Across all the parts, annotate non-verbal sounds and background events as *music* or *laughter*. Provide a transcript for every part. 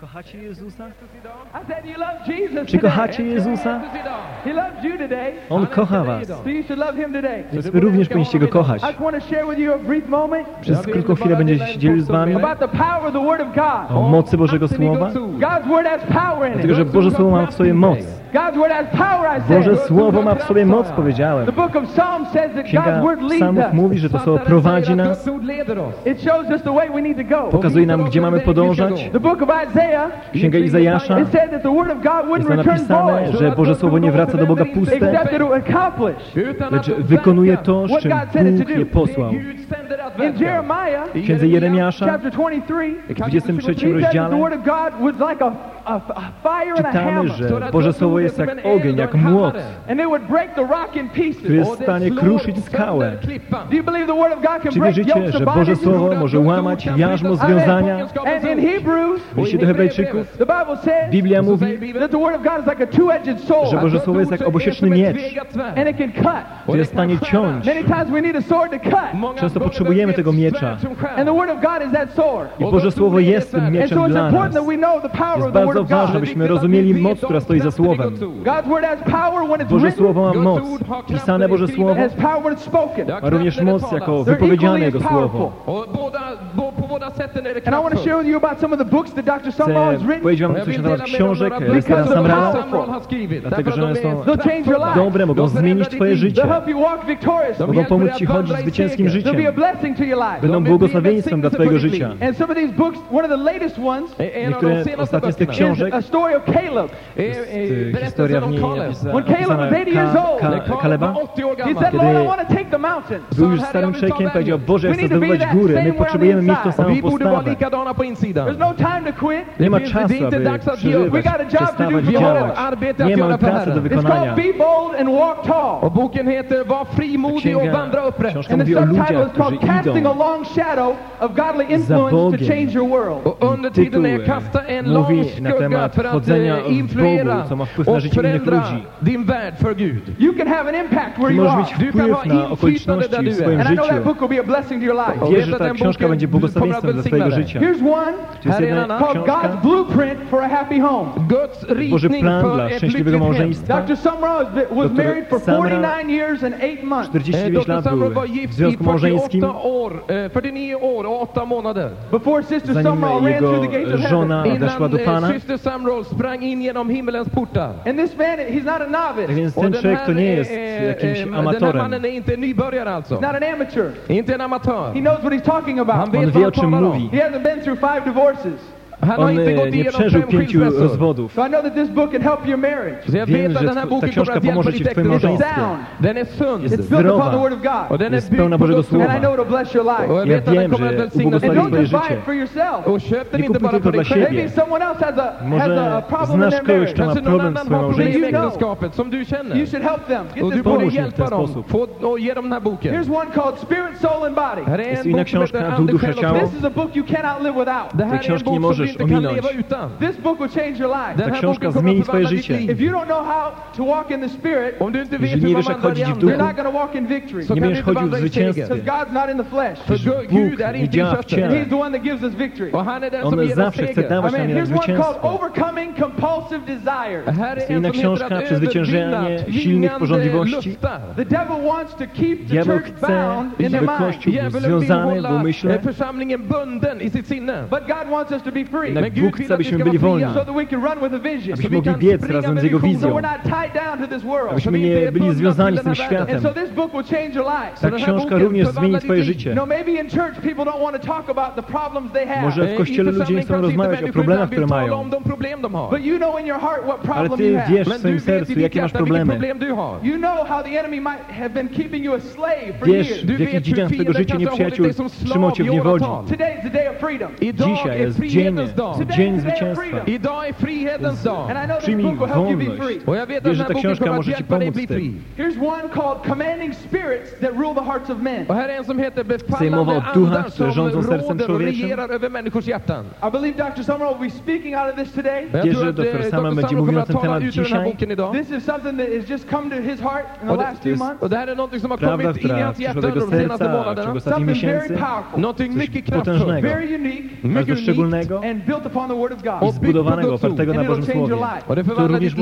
Kochacie Jezusa? Czy kochacie Jezusa? On kocha was. Więc wy również powinniście Go kochać. Przez krótką chwilę będzie się dzielił z wami o mocy Bożego Słowa. Dlatego, że Boże Słowo ma w sobie moc. Boże Słowo ma w sobie moc, powiedziałem. Księga Psalmów mówi, że to Słowo prowadzi nas. Pokazuje nam, gdzie mamy podążać. Księga Izajasza jest napisane, że Boże Słowo nie wraca do Boga puste, lecz wykonuje to, z czym Bóg je posłał. W księdze Jeremiasza, w 23 rozdziale, czytamy, że Boże Słowo jest jak ogień, jak młot, który jest w stanie kruszyć skałę. Czy wierzycie, że Boże Słowo może łamać jarzmo związania? Wierzycie do Hebrajczyków? Biblia mówi, że Boże Słowo jest jak obosieczny miecz, który jest w stanie ciąć. Często potrzebujemy tego miecza. I Boże Słowo jest tym mieczem dla nas. Jest bardzo ważne, byśmy rozumieli moc, która stoi za Słowem. Boże Słowo ma moc. Pisane Boże Słowo ma również moc jako wypowiedziane Jego Słowo. And I want to share with you about some of the books that Dr. Sumrall has written. Powiedzieć wam coś na temat książek Stena Sumralla, dlatego że one są dobre, mogą zmienić twoje życie, mogą pomóc ci chodzić zwycięskim życiem, będą błogosławieństwem dla twojego życia. E, e, niektóre ostatnie z tych książek. jest e, historia w niej Kaleba, kiedy był już starym człowiekiem, powiedział, Boże, chcę zdobywać góry, my potrzebujemy mieć tą samą mają postawę. No Nie ma czasu, aby przeżywać, przestawać działać. Nie ma pracy do wykonania. O Bóg heter Var frimodig och vandra upprätt. And the subtitle is called Casting a long shadow of godly influence to change your world. Och under tiden är Kasta en lång skugga för att eh, influera och förändra din värld för Gud. You can have an impact where you are. Du kan ha inflytande där du är. And I know that book will be a blessing to your life. Wierzę, że ta książka będzie błogosławieństwem miejscem dla Twojego życia. To jest jedna książka, Boży plan dla szczęśliwego małżeństwa. Dr. Sumrall was 49 lat był w związku małżeńskim. Zanim jego żona weszła do Pana. Tak więc ten człowiek to nie jest jakimś amatorem. Not an amateur. He knows what he's talking about. movie. He hasn't been through five divorces. On e, nie przeżył pięciu rozwodów. Wiem, że ta książka pomoże Ci w Twoim małżeństwie. Jest zdrowa, jest pełna Bożego Słowa. Ja wiem, że ubłogosławi Twoje życie. Nie kupuj tylko dla siebie. Może znasz kogoś, kto ma problem w swoim małżeństwie. Pomóż im w ten sposób. Jest inna książka, Duch, Dusza, Ciało. Tej książki nie możesz możesz ominąć. Ta książka zmieni twoje życie. Jeżeli nie wiesz, jak chodzić w duchu, nie będziesz chodził w zwycięstwie. Gdyż Bóg nie działa w ciele. On zawsze chce dawać nam jednak zwycięstwo. Jest inna książka, Przezwyciężenie silnych pożądliwości. Diabeł chce, żeby Kościół był związany w umyśle, jednak Bóg chce, abyśmy byli wolni, abyśmy mogli biec razem z Jego wizją, abyśmy nie byli związani z tym światem. Ta książka również zmieni Twoje życie. Może w Kościele ludzie nie chcą rozmawiać o problemach, które mają, ale Ty wiesz w swoim sercu, jakie masz problemy. Wiesz, w jakich dziedzinach Twojego życia nieprzyjaciół trzymał Cię w niewoli. Dzisiaj jest dzień Dzień Zwycięstwa. Z... Przyjmij wolność. Bo ja wiem, że ta książka może Ci pomóc w tym. Här är en som heter Befallande o duchach, które rządzą sercem człowieczym. Wierzę, że doktor eh, Sama będzie mówił na ten temat dzisiaj. Och det här är någonting som har kommit in i hans hjärta under de senaste månaderna. Någonting mycket kraftfullt, mycket unikt,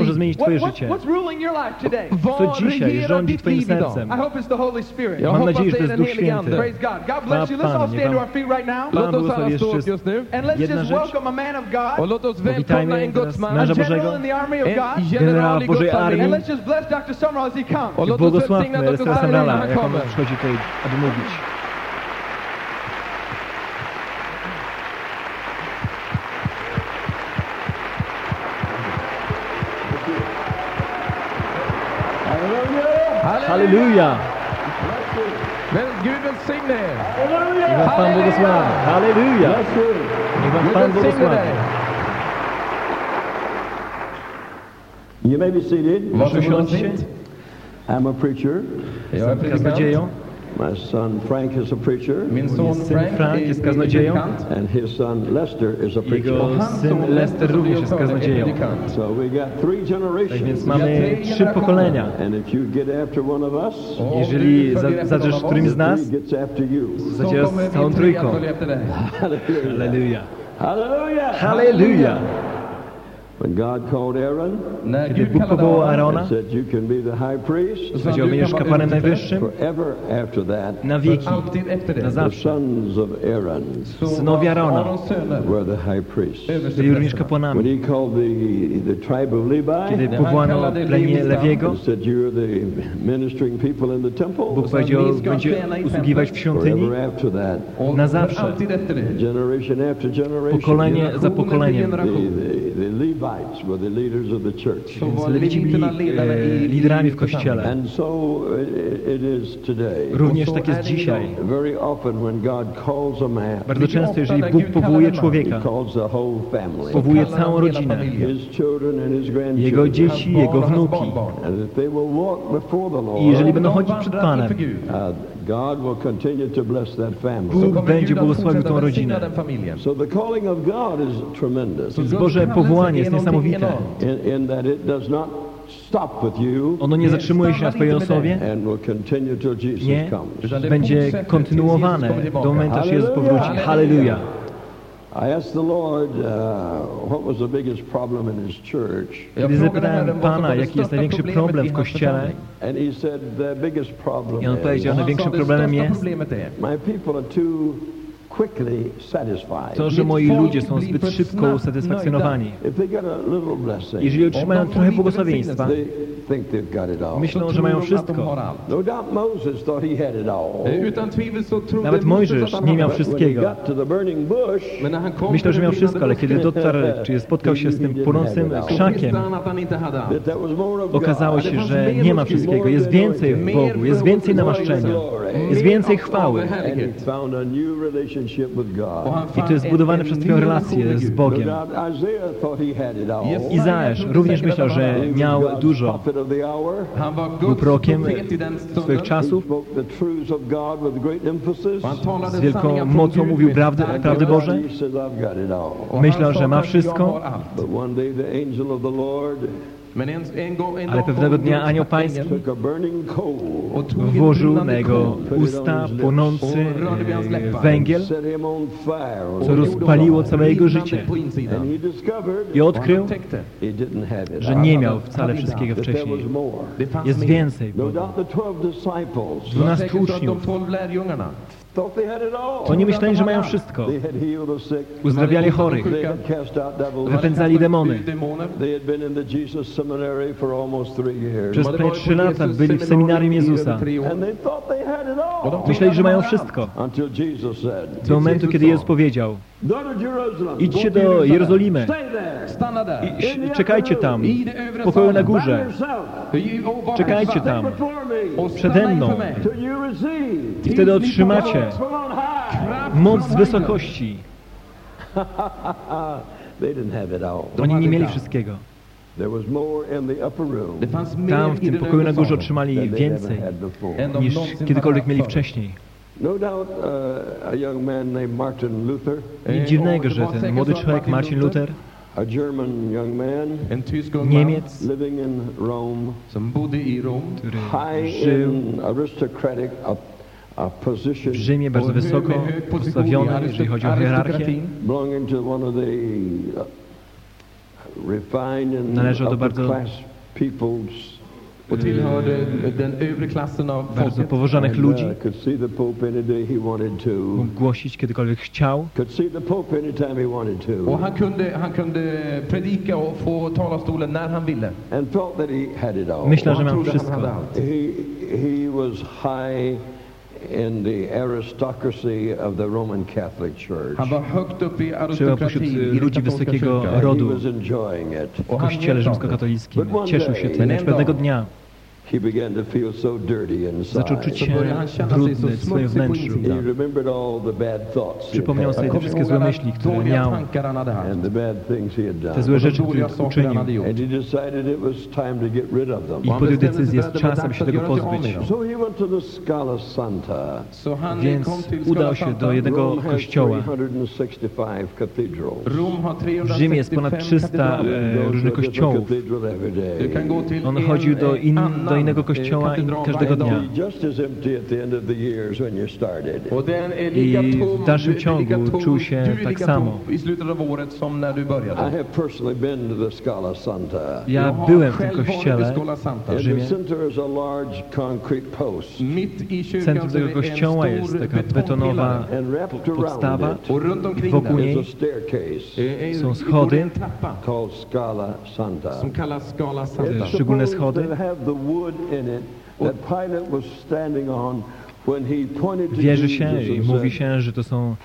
liv. zmienić What, Twoje what, życie. what's ruling your life today? Co dzisiaj rządzi Twoim sercem? I hope it's the Holy Spirit. Jag Mam nadzieję, że to jest Duch Święty. Ande. Praise God. God bless you. Let's all Pan, stand to niech our feet right now. Låt oss błogosławi jeszcze Jedna just rzecz. Powitajmy teraz męża general Bożego. in the army of En God. general i Bożej armii. And armé. let's just bless Dr. Summerall as he comes. Och låt oss välsigna Błogosławmy Samrala, jak on przychodzi tutaj, aby mówić. Halleluja! Men Gud välsigne er. Niech was Pan błogosławi. Halleluja! Niech was Gud Pan välsigne błogosławi. dig. You may be seated. Proszę usiądźcie. I'm a preacher. Jag är Jestem predikant. My son Frank is a preacher, son syn Frank jest kaznodzieją. and his son Lester is a Jego preacher. Hans syn Lester również jest kaznodzieją. So we got three Tak generations. więc mamy trzy pokolenia. And if you get after one of us, Jeżeli zadrzesz którymś z nas, kommer z całą trójką. Halleluja! *laughs* Hallelujah. Halleluja! When God called Aaron När Kiedy Bóg powołał Aron, Arona, and said, You can be the high priest så sa powiedział, będziesz kapłanem najwyższym forever after that. na wieki, na zawsze. sons of Aaron Så Synowie Arona. Arons söner were the high priests. överste Byli również kapłanami. he called the, the tribe of Levi, Kiedy powołano plemię Lewiego, He said, You're the ministering people in the temple. Bóg powiedział, będzie usługiwać w świątyni Forever after that. Och na zawsze. Pokolenie za pokoleniem. Więc Lewici byli e, liderami w kościele. And so it, it is today. Również tak jest dzisiaj. Very often when God calls a man, Bardzo często, jeżeli Bóg powołuje he człowieka, calls the whole family. powołuje całą rodzinę, familjen. His children and his jego grandchildren. dzieci, jego wnuki. barnbarn. And if they will walk before the Lord, I jeżeli będą chodzić przed Panem, inför Gud. God will continue to bless that Så family. Bóg będzie błogosławił tą rodzinę. välsigna den familjen. So the calling of God is tremendous Så Więc Boże powołanie jest niesamowite. enormt. in, in that it does not stop with you Ono nie zatrzymuje się na Twojej osobie, and will continue till Jesus nie, będzie kontynuowane do momentu, aż Jezus powróci. Halleluja! Kiedy frågade zapytałem Pana, jaki jest największy problem w Kościele, församling. and He said the biggest problem i on powiedział, największym det problemem jest to, że moi ludzie są zbyt szybko usatysfakcjonowani. Get a little blessing, Jeżeli otrzymają trochę błogosławieństwa, myślą, że mają wszystko. allt. No doubt Moses thought he had it all. Utan tvivel så trodde Nawet Mojżesz nie miał allt. But when he wszystkiego. got to the burning bush, Men när han kom Myślał, że miał wszystko, ale kiedy dotarł, czy spotkał się z tym płonącym krzakiem, okazało God. się, że nie ma wszystkiego. Jest więcej w Bogu, jest więcej namaszczenia, jest więcej chwały. I to jest en- przez Twoją relację z Bogiem. Izajasz również myślał, że miał dużo. Był prorokiem swoich czasów. Z wielką mocą mówił prawdy, prawdy. Boże. Myślał, że ma wszystko. Ale pewnego dnia anioł pański włożył na jego usta płonący e, węgiel, co rozpaliło całe jego życie. I odkrył, że nie miał wcale wszystkiego wcześniej. Jest więcej No Bogu. doubt the 12 disciples. Det var Dwunastu uczniów. Oni myśleli, że mają wszystko. Uzdrawiali chorych, wypędzali demony. Przez prawie trzy lata byli w seminarium Jezusa. Myśleli, że mają wszystko. Do momentu, kiedy Jezus powiedział. Idźcie do Jerozolimy. I czekajcie tam, w pokoju na górze. Czekajcie tam. przede mną. i wtedy otrzymacie moc z wysokości. *laughs* Oni nie mieli wszystkiego. Fanns mer Tam w tym pokoju na górze otrzymali więcej niż kiedykolwiek mieli wcześniej. No doubt uh, a young man named Martin Luther, Nic dziwnego, że ten młody człowiek Marcin Luther, a German young man. En tysk ung man Niemiec, który high żył w Rzymie bardzo wysoko hög position i postawiony, aristok- jeżeli chodzi o hierarchię. aristokratin. belonging to one of the uh, refined and Należał do bardzo- bardzo and, ludzi. uh, could see the Pope any day he wanted to. Mógł głosić kiedykolwiek chciał. Och han kunde, han kunde predika och få talarstolen när han ville. Myślę, że miał wszystko. He, he was high in the aristocracy of the Roman Catholic Church. Han var högt upp i Przybył pośród den ludzi wysokiego rodu w kościele rzymskokatolickim. Cieszył się tym, lecz pewnego dnia He began to feel so dirty zaczął czuć się brudny w swoim wnętrzu. insidan. He remembered all the bad thoughts he Przypomniał sobie te wszystkie złe myśli, które miał, tankar han hade haft. and the bad things he had te done. złe rzeczy, które uczynił. hade gjort. And he decided it was time to get rid of them. I podjął decyzję, jest czas, aby się tego pozbyć. So he went to the Scala Santa. Så han Więc udał się Santa. do jednego kościoła. 365 cathedrals. Rom har W Rzymie jest ponad 365 300 katedraler. e, różnych kościołów. On chodził do eh, in- annan, do innego eh, kościoła każdego varje dnia. I w dalszym ciągu czuł się tak samo. i I. Ja byłem w tym i kościele Skala Santa. w Rzymie. i kyrkan Centrum tego kościoła jest taka betonowa betongpelare. And wrapped around podstawa. omkring Wokół niej är- är- są schody. szczególne schody. Wood in it that Pilate was standing on when he pointed to Wierzy się i mówi się, że to są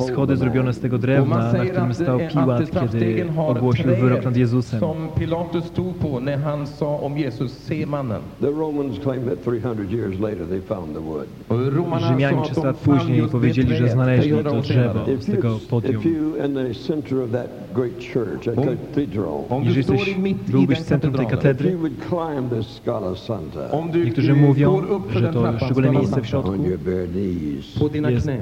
schody zrobione z tego drewna, na którym stał Piłat, kiedy ogłosił wyrok nad Jezusem. som Pilatus stod på när han sa om Jesus, se mannen. The Romans claim that 300 years later they found the wood. Och romarna Rzymianie sa att 300 de lat później powiedzieli, że znaleźli 300 to drzewo z tego podium. Jeżeli jesteś, byłbyś w centrum tej katedry, Niektórzy mówią, że to szczególne miejsce w środku jest e,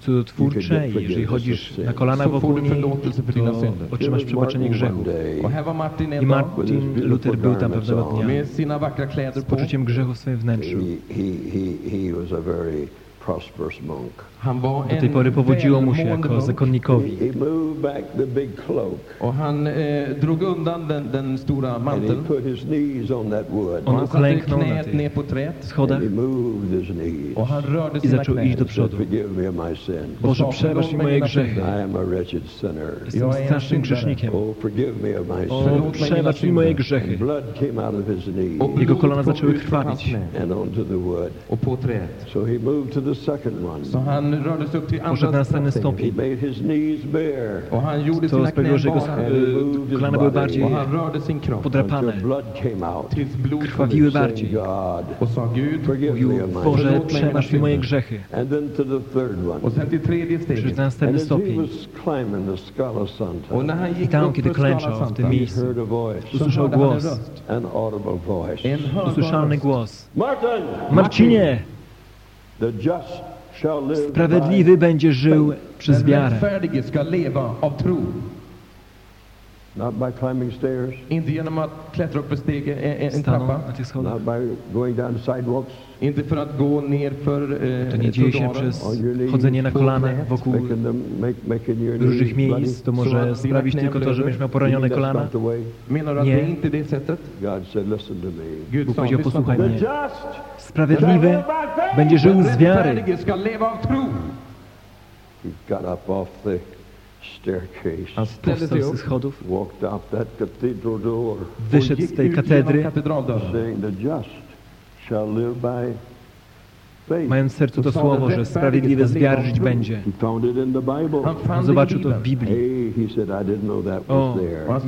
cudotwórcze i jeżeli chodzisz na kolana wokół niej, to otrzymasz przebaczenie Martin I Martin Luther był tam pewnego dnia z poczuciem grzechu w swoim wnętrzu. Do tej pory powodziło mu się jako zakonnikowi. Han drog undan den, den stora and he manteln. put his knees on uklęknął na tych schodach i zaczął iść do przodu. Boże, przebacz mi moje grzechy. Jestem strasznym grzesznikiem. Oh, O, przebacz mi moje grzechy. Jego kolana zaczęły krwawić. So he moved to the second Så one. Han rörde sig upp till andra stopień. Och han gjorde To sina sprawiło, knän że jego e, kolana były bardziej podrapane, krwawiły bardziej. Och sa Gud. Mówił, Boże, przebacz mi moje grzechy. Och sen till tredje steget. na And następny stopień. I tam, kiedy klęczał w tym miejscu, usłyszał głos, usłyszalny głos. Martin, Marcinie, sprawiedliwy będzie żył przez wiarę. Not by climbing stairs, Inte genom att klättra upp en, steg, en, en trappa. not by going down sidewalks, Inte för att gå ner för To nie eh, dzieje się przez chodzenie na kolanach wokół różnych miejsc. To może sprawić tylko to, że będziesz miał poranione kolana. Nie. Bóg powiedział, posłuchaj mnie. Sprawiedliwy będzie żył z wiary. He got up off the ställde Powstał sig z upp tych schodów, walked out that cathedral door, och wyszedł z tej katedry, mając w sercu to słowo, że sprawiedliwy z wiary żyć będzie. I Zobaczył to w. Biblii. O,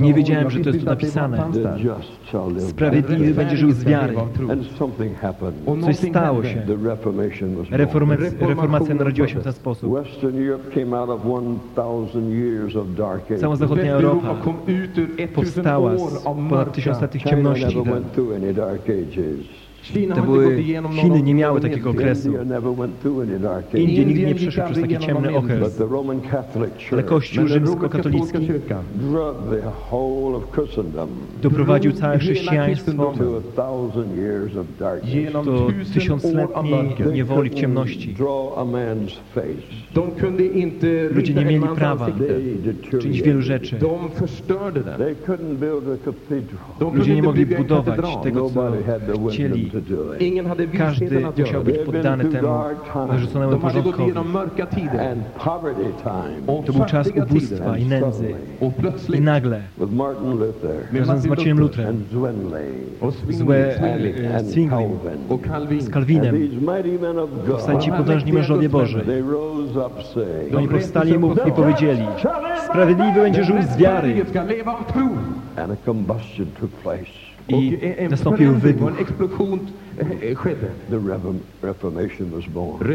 nie "Oj, wiedziałem, że to jest tu napisane. fanns The där." just shall live by Sprawiedliwy będzie żył z wiary. Coś stało się. Reformacja, reformacja narodziła się w ten sposób. Western Europe came out of 1,000 years of dark ages. Cała zachodnia Europa kom ut ur 1000 powstała z ponad mörka. tysiąc lat tych ciemności. To były, Chiny nie miały takiego okresu. Indie nigdy nie przeszły przez taki ciemny okres. Ale Kościół rzymskokatolicki doprowadził całe chrześcijaństwo. do tysiącletniej niewoli w ciemności. Ludzie nie mieli prawa czynić wielu rzeczy. Ludzie nie mogli budować tego, co chcieli. Każdy musiał być poddany temu narzuconemu porządkowi. To był czas ubóstwa i nędzy. I nagle, razem z Marcinem och złe Zwingli e, Zwingli Calvin. z of powstali ci potężni mężowie Boży. Oni powstali i mu- i powiedzieli, Sprawiedliwy będzie żył z wiary. And a combustion took place. I en- en nastąpił wybuch. eh.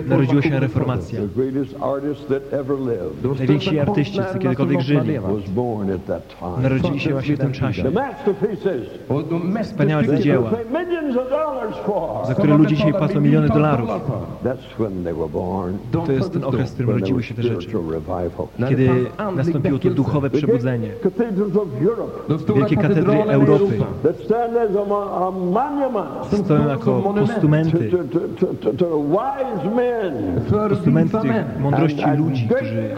Narodziła się reformacja. föddes. The greatest artist that ever lived De Najwięksi artyści, co kiedykolwiek żyli. har levat. was born at that time. Narodzili się właśnie w tym czasie. Wspaniałe dzieła. they pay millions of dollars for. za które ludzie dzisiaj płacą miliony dolarów. That's when they were born. De To jest ten okres, w którym rodziły się te rzeczy. Kiedy nastąpiło to duchowe przebudzenie. Wielkie katedry Europy. Stoją jako to, postumenty, postumenty tych mądrości and, ludzi, którzy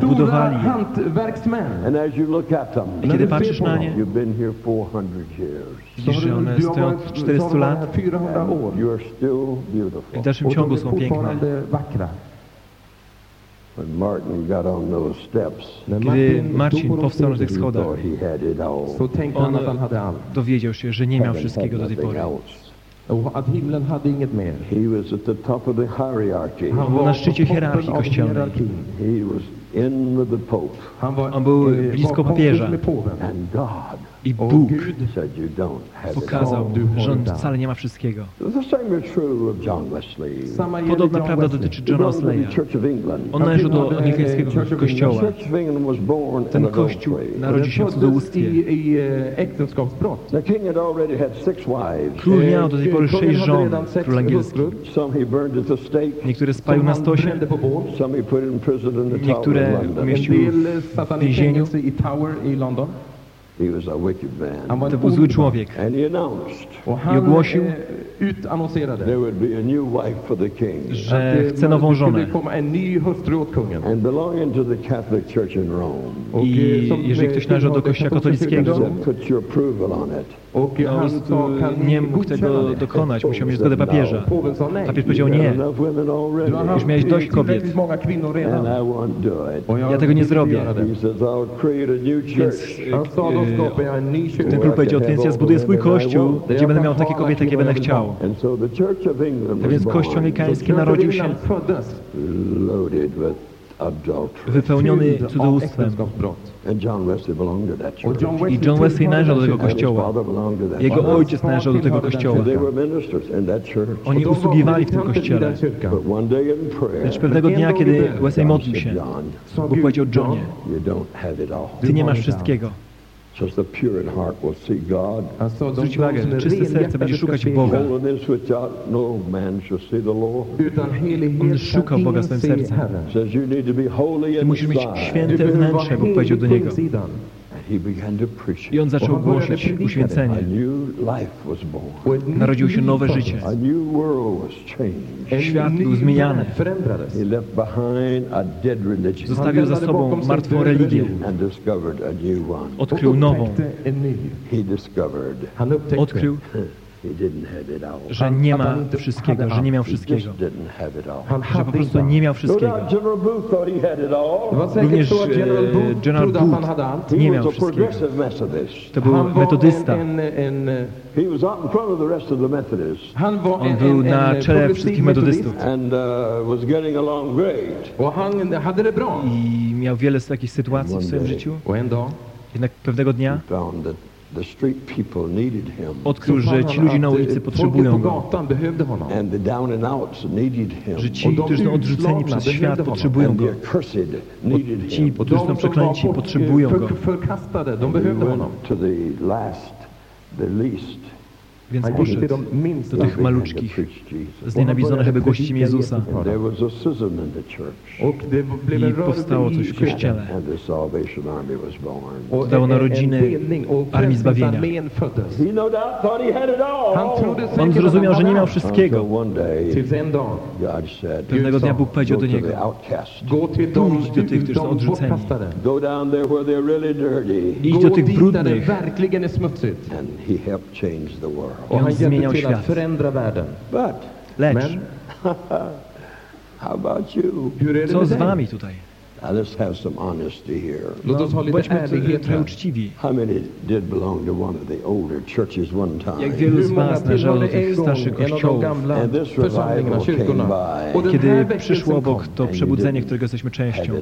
budowali. hantverksmän. And as you look at them, I kiedy patrzysz na nie, you've been here 400 years. widzisz, że one stoją od 400 så har du varit lat här 400 år. And you're still i beautiful. w dalszym ciągu są piękne. fortfarande vackra. When Martin got on those steps, När Kiedy Marcin powstał na tych schodach, On- allt. dowiedział się, że nie miał wszystkiego do tej pory. else. Och att himlen hade inget mer. He was at the top of the hierarchy. Han był na szczycie hierarchii kościelnej. On był blisko papieża. I Och Bóg pokazał, że on wcale nie ma wszystkiego. Podobna prawda dotyczy Johna England. On należał do tillhörde, angielskiego kościoła. Ten kościół narodził się w cudzołóstwie. wives. Król miał do tej pory sześć żon, król angielski. Niektóre spalił na stosie, Niektóre umieścił i więzieniu. I i Han var To był zły człowiek. Han ogłosił, że chce nową żonę. komma en ny hustru åt kungen. And belonging to the Catholic Church in Rome. Och, I jeżeli ktoś należał do kościoła katolickiego, ni nie mógł tego dokonać, musiał mieć zgodę papieża. Papież powiedział nie. Już miałeś dość kobiet. Ja tego nie zrobię. Więc ny ten król powiedział, więc ja zbuduję swój kościół, gdzie będę miał takie kobiety, jakie będę chciał. Was więc kościół Kyrkan narodził się Wypełniony cudzołóstwem. I John Wesley należał do tego kościoła. Jego ojciec należał do tego kościoła. Oni usługiwali w tym kościele. Lecz pewnego dnia, kiedy Wesley modlił się, Bóg powiedział Johnie, ty nie masz wszystkiego. Says the pure in heart will see God. Han sa, de Zwróć som uwagę, czyste serce będzie szukać Boga. No On szukał Boga se sercem. Ty musisz mieć święte wnętrze, Bóg powiedział do niego. Insidan. And he began to preach I on zaczął głosić uświęcenie. A new life was born. Och ett nytt Narodziło się nowe życie. A new world was changed. En Świat był zmieniany. värld förändrades. He left behind a dead religion Zostawił za sobą martwą religię. and discovered a new one. Odkrył nową. Odkrył, *laughs* he didn't have it all. że nie ma wszystkiego, że nie miał wszystkiego. didn't have it all. Han Że po prostu nie miał wszystkiego. Również, att General Booth nie He miał wszystkiego. To był metodysta. On był na en czele wszystkich metodystów. uh. I miał wiele z takich sytuacji w swoim życiu. Jednak pewnego dnia Found that the street people needed him. odkrył, że ci ludzie na ulicy potrzebują go. gatan behövde honom. And the down and outs needed him. Że ci, którzy są odrzuceni przez świat, potrzebują go. the accursed needed Ci, him. którzy są przeklęci, potrzebują go. Więc poszedł do tych maluczkich, znienawidzonych, aby głosić im Jezusa. I powstało coś w Kościele. Dało narodziny Armii Zbawienia. No On säkert zrozumiał, że nie miał wszystkiego. Pewnego dnia Bóg powiedział do niego, Pójdź do tych, którzy są odrzuceni. Idź do tych brudnych. Och on zmieniał świat. Lecz, *laughs* co z wami tutaj? Now let's have some honesty here. Låt oss ha lite Bądźmy trochę uczciwi. How many did belong to one of the older churches one Jak time? wielu z was należało do tych starszych kościołów, kiedy przyszło obok to przebudzenie, którego jesteśmy częścią,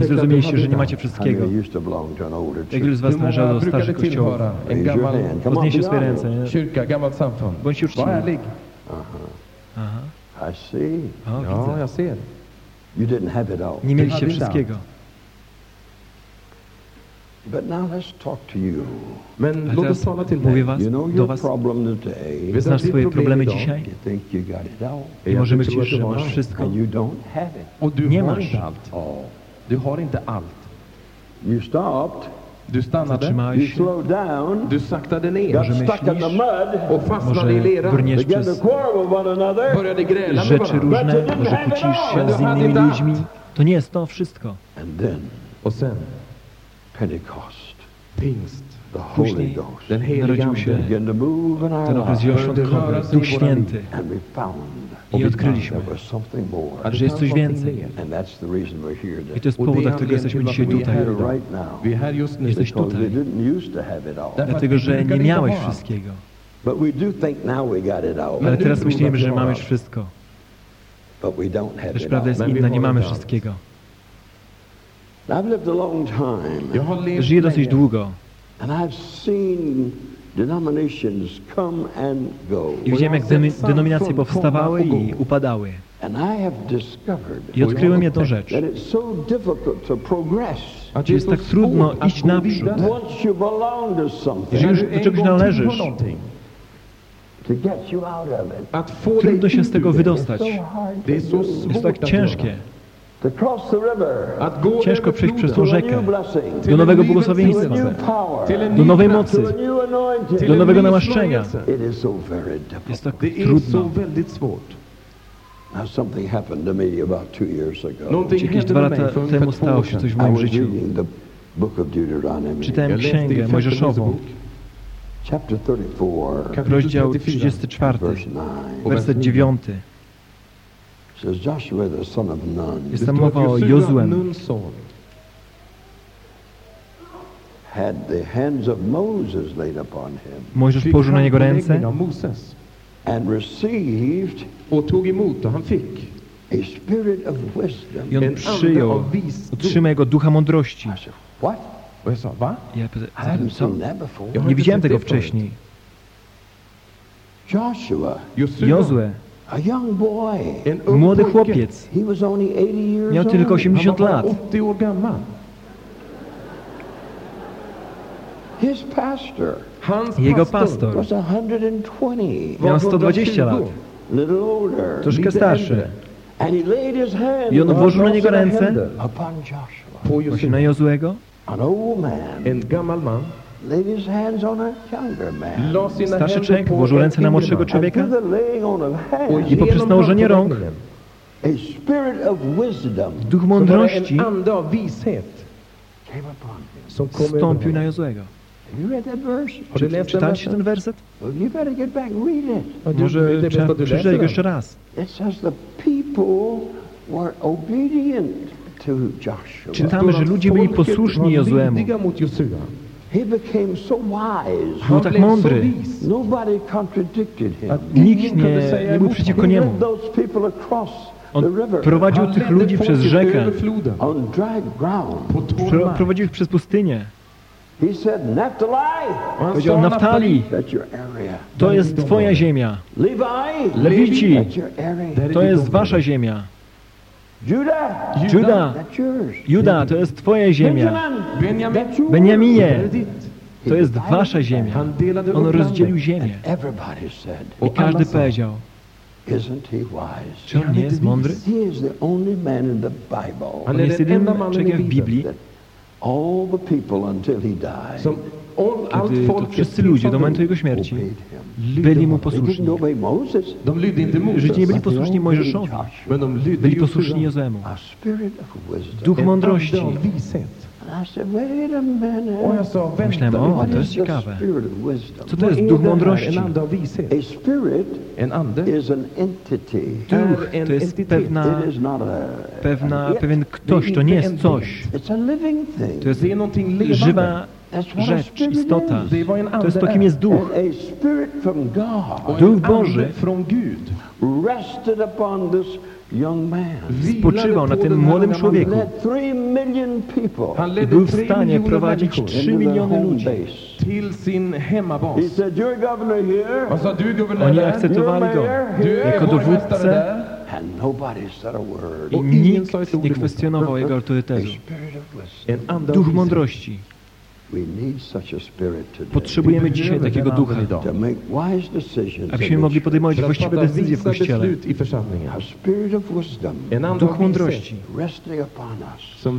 zrozumieliście, że nie macie wszystkiego. many used to belong to an older Jak wielu church? z was należało do starszych kościołów? Podnieście swoje ręce. nie? Bądźcie uczciwi. ärlig. Aha. I see. O, Ja, widzę. jag ser. Nie mieliście wszystkiego. But now let's talk to you. Men A låt teraz mówię was, You know do your was. problem today. Vet Znasz swoje problemy dzisiaj? You think you got it all. I może myślisz, że masz wszystko. And you don't have it Och du Nie masz. Du har inte allt. You stopped. Du stannade. You slowed down. Du saktade ner. Got Może stuck in the mud. Och fastnade i Może leran. brniesz Began to przez quarrel with one another. Började gräla med rzeczy varandra. różne, może kłócisz się z innymi ludźmi. To nie jest to wszystko. And then Och sen, Pentecost, pingst. the Holy Później Ghost, Den helige narodził się Ande. ten okres Duch Święty. And we found I odkryliśmy, det że jest coś więcej. I to jest powód, dla którego jesteśmy dzisiaj tutaj. Jesteś tutaj. Dlatego, że nie miałeś wszystkiego. Ale teraz myślimy, że mamy już wszystko. It prawda jest inna, nie mamy wszystkiego. A Żyję dosyć długo I widziałem, jak denominacje powstawały i upadały. I odkryłem jedną rzecz. Że jest tak trudno iść naprzód. Jeżeli już do czegoś należysz, trudno się z tego wydostać. Jest tak ciężkie. Göra. To cross the river. Att gå Ciężko przejść przez tą rzekę. new blessing. Do nowego błogosławieństwa, do nowej mocy, To a new anointing. Till do nowego namaszczenia. smörjelse. It is so very Jest difficult. tak trudno. väldigt svårt. Now something happened to me about two years ago. Någonting Jakieś dwa lata temu stało się coś w I moim was życiu. reading the book of Deuteronomy, Czytałem księgę Mojżeszową, Mosebok, chapter 34, kapitel rozdział 34, 34, verse 9. werset 9. It says, Joshua the son of Nun Jest tam mowa o Jozłem. Had the hands of Moses laid upon him Mojżesz położył na niego ręce and received och tog emot och han fick a spirit of wisdom. i on przyjął, otrzymał jego ducha mądrości. What? Ja co? Ja Nie widziałem tego wcześniej. Joshua, Jozue, młody chłopiec, he was only 80 years miał tylko old. 80 Han var lat. bara 80 år gammal. His pastor Hans Jego pastor pastor. was 120, miał 120 lat, troszkę starszy. I on włożył na niego ręce. Właśnie na Jozuego. Starszy człowiek włożył ręce na młodszego człowieka I poprzez nałożenie rąk. Duch mądrości wstąpił na den Czytaliście ten werset? Może trzeba przeczytać go jeszcze raz. Czytamy, że ludzie byli posłuszni var Był tak mądry. Nikt nie, nie był przeciwko niemu. On prowadził tych ludzi przez rzekę, prowadził ich przez pustynię. Powiedział, Naftali, to jest twoja ziemia. Lewici, to jest wasza ziemia. Judah, Juda. Juda, to jest twoja ziemia. Ditt? To jest wasza ziemia. On rozdzielił ziemię. I każdy powiedział, czy on nie jest mądry? On jest jedynym człowiekiem w Biblii, kiedy to wszyscy ludzie do momentu jego śmierci byli mu posłuszni. Żydzi nie byli posłuszni Mojżeszowi, byli posłuszni Jozemu. Duch mądrości. Myślałem, o, to is jest ciekawe. spirit of wisdom? Co to jest duch mądrości? Ande. Duch to jest pewna, It is not a, pewna, pewien ktoś, to nie jest coś. It's a living thing. To jest żywa rzecz, istota. To jest to, kim jest duch. And a spirit from God Och Duch Boży rested upon this. Spoczywał na tym młodym człowieku. Był w stanie prowadzić människor 3 into their miliony ludzi. Oni akceptowali go jako dowódcę. i nikt nie kwestionował jego autorytetu. Duch mądrości. Potrzebujemy dzisiaj takiego ducha, to make wise decisions. abyśmy mogli the podejmować właściwe decyzje w Kościele. Duch mądrości,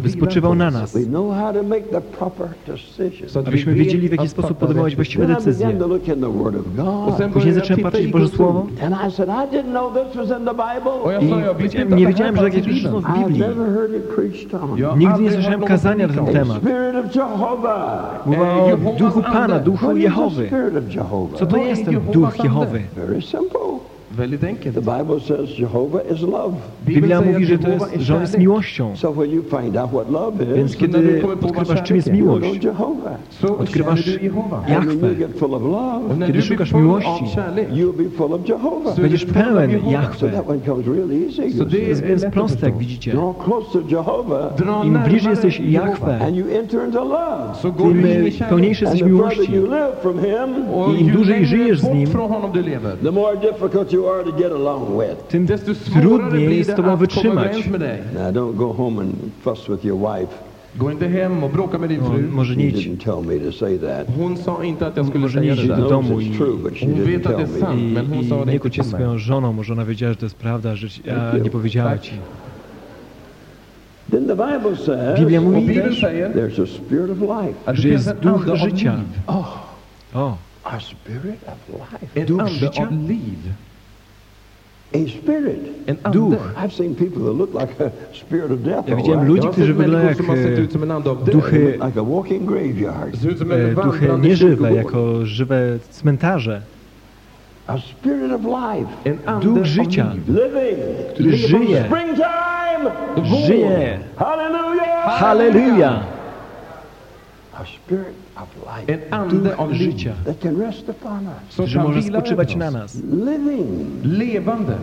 spoczywał na nas, We know how to make the proper decisions. Så att vi abyśmy wiedzieli, w jaki sposób podejmować właściwe decyzje. began to look in the Word of Och God. sen Później zacząłem patrzeć Boże Słowo I nie det wiedziałem, że takie i rzeczy są Bibeln. w I've Biblii. never heard it preached on. Jag har Nigdy nie słyszałem kazania na ten temat. Mowa E, o Jehovas duchu. Pana, duchu Jehowy. Co to jest ten duch? Jehowy? The Bible says Jehovah is love. Biblia mówi, że, to jest, że on jest miłością. So when you find out what love Więc is, kiedy odkrywasz, czym jest miłość, odkrywasz när Kiedy szukasz miłości, będziesz pełen. So see. To jest więc proste, jak widzicie. Im bliżej jesteś Jehova. Jahwe, and you enter into love. Så går tym e, pełniejszy jesteś miłości. you live from Him, Och I im dłużej żyjesz z nim, the more difficult you are to get along with. tym desto trudniej jest z Tobą wytrzymać. Gå inte hem och bråka med din fru. może She nie idź didn't tell me to say that. Hon sa inte att jag skulle Może säga nie det idź do där. domu i, Hon didn't vet att tell det är me. sant, men hon sa det inte till mig. swoją żoną, może ona wiedziała, że to jest prawda, że ci- a nie powiedziała Ci. Then the Bible says Biblia mówi też, że jest duch życia. O, A spirit of life. En Duch życia? A spirit. Duch. I've seen people that look like a spirit of death. Ja widziałem ludzi, którzy wyglądają jak e, duchy, Like a walking graveyard. E, duchy nieżywe, jako żywe cmentarze. A spirit of life. Duch życia. Który żyje, żyje. Hallelujah. Halleluja! A spirit of life En ande av liv. życia, that can rest upon us. Som kan może vila över na nas. Living. Levande.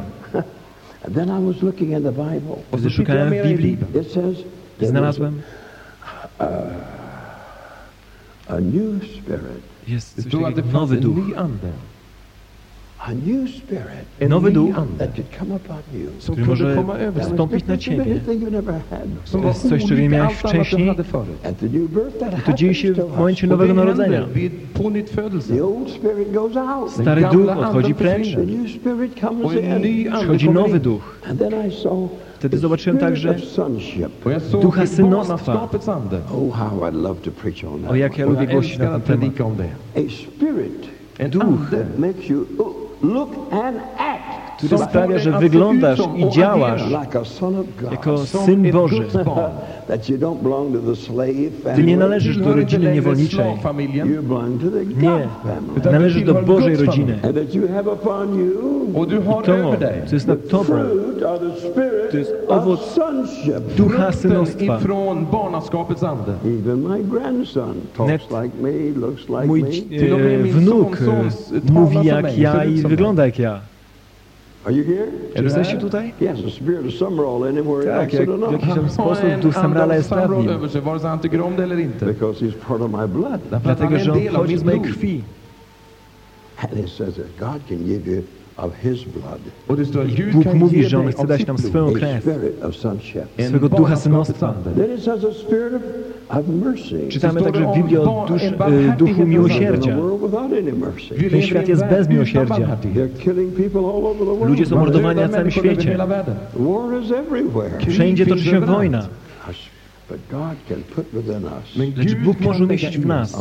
And *laughs* then I was looking in the Bible. Och så szukałem w Biblii. It says i there is znalazłem, a new spirit. jest coś takiego, nowy duch. ny ande. A new spirit En Nowy duch. ande. that could come upon you. Som który może Wstąpić na ciebie. anything you never had. Som To jest coś, czego nie miałeś wcześniej. hade förut. At the new birth, that To dzieje się w momencie Nowego Narodzenia. händer vid pånyttfödelsen. The old spirit goes out. Stary duch odchodzi precz, przychodzi nowy duch. And then I saw Wtedy zobaczyłem także Ducha synostwa. Oh, how I'd love to preach on that. O jak ja lubię głosić na ten temat. Duch. Ande that makes you look and act który sprawia, że wyglądasz i działasz jako syn Boży. Ty nie należysz do rodziny niewolniczej. Nie, należysz do Bożej rodziny. har To, co jest nad Tobą, To jest owoc ducha synostwa. Mój e, wnuk e, mówi jak ja i wygląda jak ja. Are you here? Czy jesteście tutaj? He has a spirit of Summerall in him where he Tak, likes jak, it or w not. jakiś tam Han har sposób en duch ande Samrala av jest nad samråd nim. över sig, vare sig han tycker om det eller inte. Because he's part of my blood. Därför att han Dlatego, är że en on del av wchodzi mitt z mojej blod. krwi. And it says that God can give you Bóg mówi, że On chce dać nam swoją krew, swego ducha synostwa. Czytamy także w Biblii o dusz, barmhärtighetens duchu miłosierdzia. i świat jest bez miłosierdzia. Ludzie są mordowani na całym świecie. Wszędzie toczy się wojna. Lecz Bóg może umieścić w nas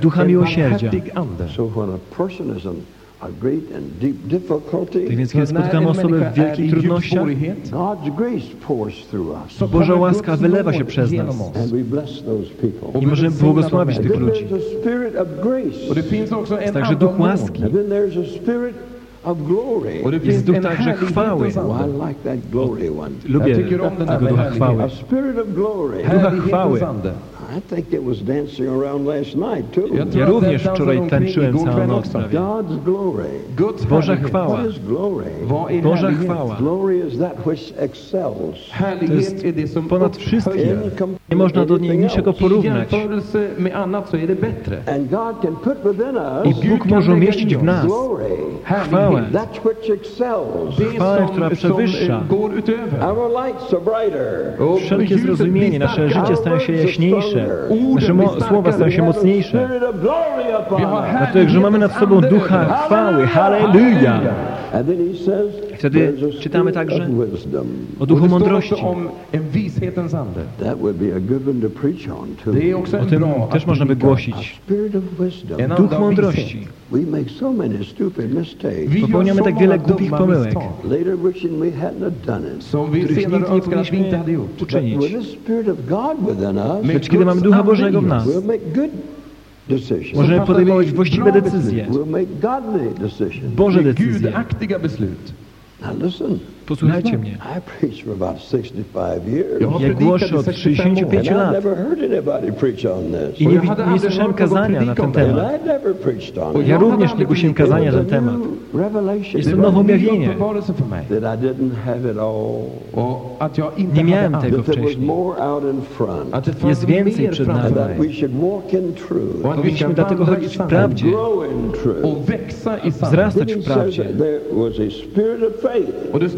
ducha miłosierdzia. Tak więc kiedy en osoby w wielkich trudnościach, svårighet, God's grace pours through us. så Boża łaska wylewa się przez nas. oss. And we bless those people. i możemy błogosławić tych ludzi. there's a spirit of grace. Och det finns också en Także duch łaski. Jest duch także chwały. Oh, I ande. like that glory one. Lubię tego ducha chwały. A spirit of glory. Ducha chwały. Härlighetens ande. I think it was dancing around last night too. Jag tror Ja również wczoraj tańczyłem całą noc prawie. God's glory. Guds Boża chwała. What is glory? Vad är Boża chwała. Glory is that which excels. Härlighet är det som ponad wszystkie. Nie można do niej niczego porównać. I Bóg może umieścić w nas glory. chwałę, Chwałę, która przewyższa. går utöver. Our lights are brighter. Och wszelkie zrozumienie, nasze starkare. życie stają się jaśniejsze, Orden nasze blir mo- słowa stają się mocniejsze. Dlatego, że mamy nad sobą ducha chwały. Halleluja! Wtedy czytamy także wisdom. o duchu mądrości. O tym też można by głosić. Duch mądrości. Popełniamy tak wiele głupich pomyłek. których nigdy nie powinniśmy uczynić. Lecz kiedy mamy Ducha Bożego w nas, możemy podejmować właściwe decyzje. Boże decyzje. Now listen. Posłuchajcie mnie. I preached for about 65 years. Jag har Ja głoszę od 65 år. 65 And I lat i nie, nie słyszałem kazania na ten temat. Ja również nie głosiłem kazania na ten temat. Jest to nowe objawienie. Nie miałem tego wcześniej. Jest więcej przed nami. Powinniśmy dlatego chodzić w prawdzie, wzrastać w prawdzie.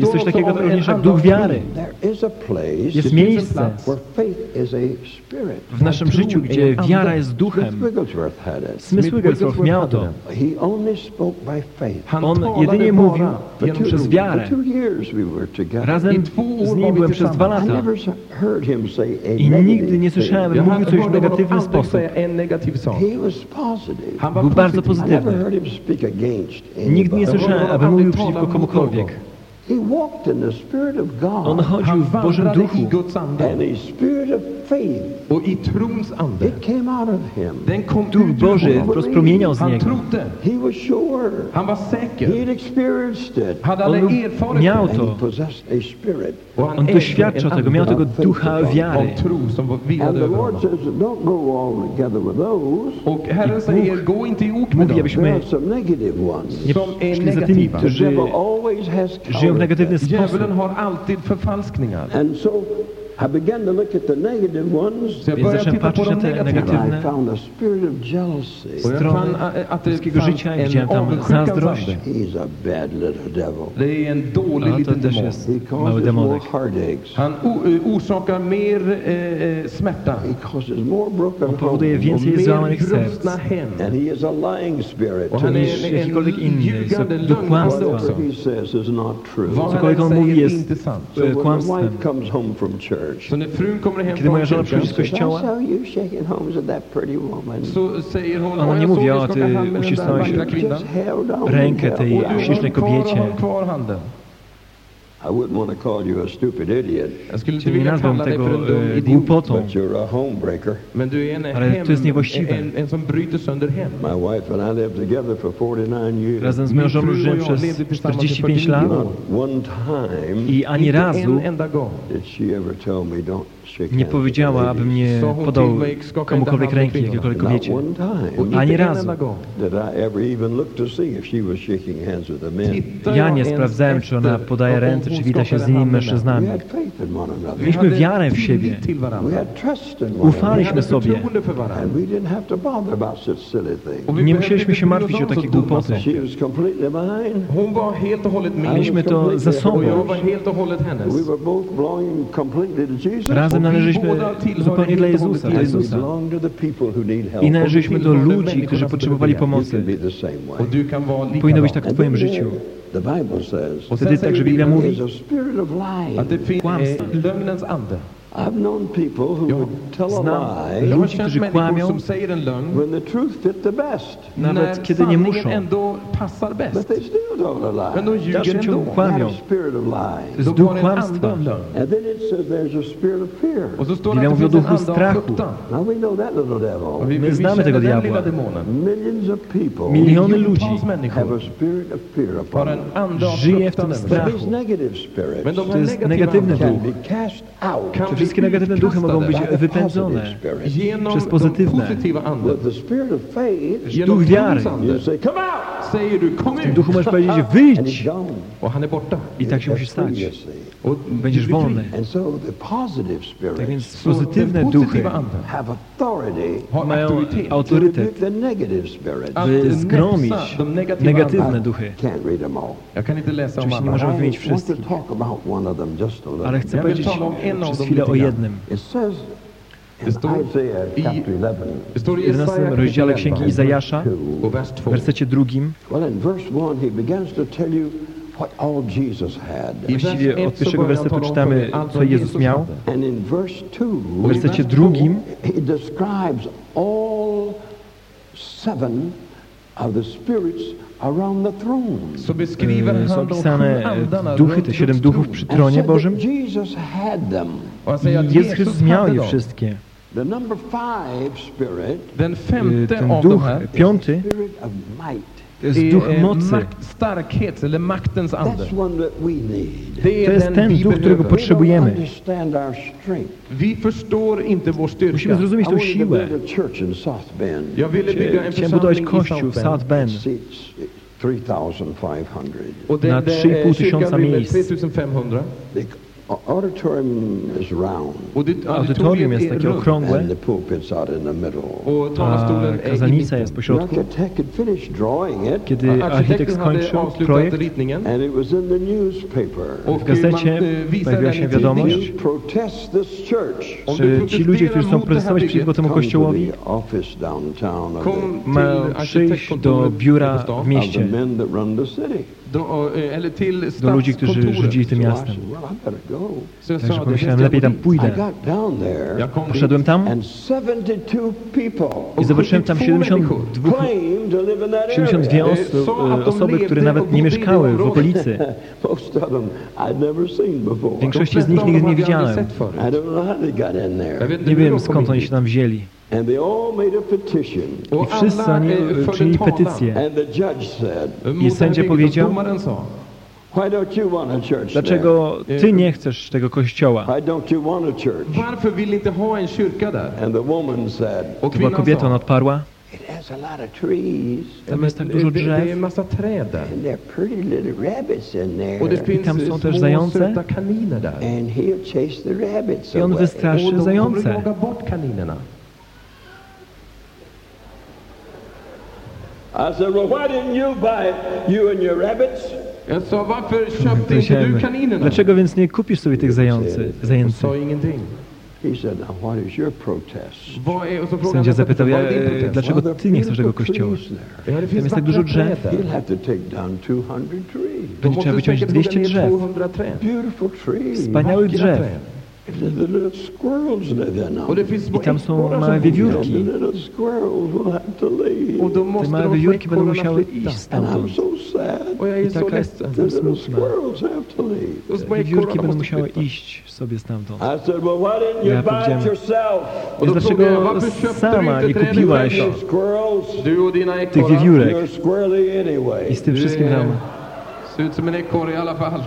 Jest coś takiego również jak duch wiary. Jest miejsce w naszym życiu, gdzie wiara jest duchem. Smith Wigglesworth miał to. On jedynie mówił przez wiarę. Razem z nim byłem przez dwa lata i nigdy nie słyszałem, Jag mówił coś w negatywny sposób. Był bardzo pozytywny. Nigdy nie słyszałem, aby mówił przeciwko komukolwiek. He walked in the Spirit of On God chodził Han w Bożym vandrade i duchu Guds ande. and a spirit of faith. Och i trons ande. It came out of him. Den kom Duch Boży rozpromieniał z Han niego. trodde. He was sure. Han var He säker. had experienced it. Hade erfarit miał to. he possessed a spirit. Och han On doświadczał tego, miał tego ducha wiary. Och Herren säger, gå inte ihop med Mówi, dem. abyśmy nie szli za tymi, którzy żyją w negatywny sposób. Djävulen har alltid förfalskningar. I began to look at the negative ones. Więc zacząłem patrzeć na te negatywne I found a spirit of jealousy. Och jag strony ludzkiego życia i widziałem tam zazdrość. ande. He's a bad little devil. Det är en dålig to liten demon. mały causes more demonek. heartaches. Han ö, orsakar mer eh, smärta He causes more broken On powoduje homes. więcej złamanych serc. brustna hem. And he is a lying spirit. Och han är jakikolwiek inny, lögnande kłamstwa. också. Whatever he says is not true. Vad Cokolwiek han on mówi säger är jest inte sant. So e, when the kłamstwem. Church, Så när frun kommer hem Kiedy moja från żona kyrkan przychodzi z kościoła, saw you shaking hands with that pretty woman. så säger hon, Ona "Åh, nie jag såg mówi, dig ja, skaka ty hand med den där uścisnąłeś rękę tej ślicznej kobiecie. Håll kvar handen. I wouldn't want to call you a stupid idiot, Jag skulle inte Czyli nie vilja nazwą kalla dig tego för en dum e, idiot. głupotą. but you're a homebreaker. Men du är en, Ale hem, to jest niewłaściwe. en, en som bryter sönder hem. My wife and I lived together for 49 years. Razem z och żyłem przez levde tillsammans i 45 49 lat i ani razu nie powiedziała, abym nie podał komukolwiek ręki, jakiejkolwiek kobiecie. Ani razu. Ja nie sprawdzałem, czy ona podaje ręce, czy wita się z innymi mężczyznami. Mieliśmy wiarę w siebie. Ufaliśmy sobie. Nie musieliśmy się martwić o takie głupoty. Mieliśmy to za sobą. jag Razem tillhörde zupełnie dla Jezusa, dla Jezusa. I należyliśmy do ludzi, którzy potrzebowali pomocy. Powinno być tak w Twoim życiu. Wtedy także Biblia mówi, there's I've known people who would tell a lie ludzi, którzy kłamią, when the truth fit the best. nawet kiedy nie muszą. But they still Men de lie. Ljuger ändå. kłamią. To jest duch kłamstwa. And then it says there's a spirit of fear. Och så står det Biblia att det mówi o finns en duchu strachu. Now we know that little devil. vi, My znamy tego diabła. Millions of people Miliony ludzi have a spirit of fear upon them. Żyje w tym strachu. To jest negatywny duch. Wszystkie negatywne duchy mogą być utkastade wypędzone przez pozytywne. duch wiary. W ut duchu możesz powiedzieć, *laughs* wyjdź! I tak się free, stać. Będziesz wolny. Tak więc pozytywne duchy mają autorytet, rebuke the negative spirits. Att by näpsa zgromić negatywne duchy. Oczywiście nie możemy wymienić wszystkich, ale chcę powiedzieć przez chwilę o jednym. It says Det in står Isaiah i- chapter 11, Det står W i 11 Jesaja rozdziale Księgi 11 Izajasza, och vers 2. w wersecie drugim, well, in verse 1, he begins to tell you what all Jesus had. I Właściwie od 1 så pierwszego wersetu czytamy, co Jezus miał. hade. And in verse 2, W wersecie drugim są opisane duchy, te siedem duchów przy tronie Bożym. I Jezus Chrystus Jesus miał je wszystkie. Ten de duch piąty. To jest duch eh, mocy. makt, starkhets eller maktens ande. To är jest den ten vi duch, którego potrzebujemy. understand our strength. Vi förstår inte vår Musimy zrozumieć tą siłę. build a church in South Bend. Jag ville bygga en Chciałem budować kościół w South Bend. 3,500. Na den, den 3,5 eh, tysiąca kyrkan rymmer miejsc. 3500. The auditorium is round. Och det, Audytorium jest takie okrągłe, And the pulpit's out in the middle. Och a kazanica jest po The środku. Kiedy architekt skończył projekt, ritningen and it was in the newspaper. och w gazecie visade pojawiła się wiadomość, że ci ludzie, którzy chcą protestować przeciwko temu kościołowi, the office downtown of kom the, mają przyjść do biura w mieście, Do, eh, eller till do ludzi, którzy rządzili tym miastem. Także pomyślałem, lepiej tam pójdę. Poszedłem tam and 72 people i zobaczyłem tam 72, claimed to live in that 72 area. osób, e, osoby, które nawet nie mieszkały w okolicy. *laughs* Większości z nich nigdy nie widziałem. Nie wiem skąd oni się tam wzięli. And they all made a petition. Och I wszyscy oni eh, förde czyni talan. petycję. Mot sędzia powiedział, domaren sa, why don't you want a church Dlaczego ty nie chcesz tego kościoła? there? Why don't you want a church? varför vill ni inte ha en kyrka där? And the woman said, Och To była kvinnan kobieta, ona odparła. Tam jest tak dużo drzew finns tam eh, są też små zające. i on wystraszy zające. I said, well, why didn't you buy it, you and your rabbits? Jag sa, varför köpte inte Powiedziałem, du kaninerna? dlaczego więc nie kupisz sobie tych zający, zajęcy? sa ingenting. He said, now what is your protest? Vad är, och så frågade Sędzia zapytał, ja, e, dlaczego ty nie chcesz tego kościoła? Tam jest tak dużo drzew. träd He'll där. have to take down 200 trees. De Będzie trzeba wyciąć säkert hugga 200 ner drzew. 200 träd. Beautiful trees. Wspaniałych drzew. I tam są małe wiewiórki. Te małe wiewiórki będą musiały iść stamtąd. I taka jest smutna. squirrels have to leave. De små Wiewiórki będą musiały iść sobie stamtąd. I said, well, why didn't you Ja buy it powiedziałem, Więc dlaczego sama nie kupiłaś tych wiewiórek? I z tym wszystkim tam? Ser ut som en ekorre i alla fall.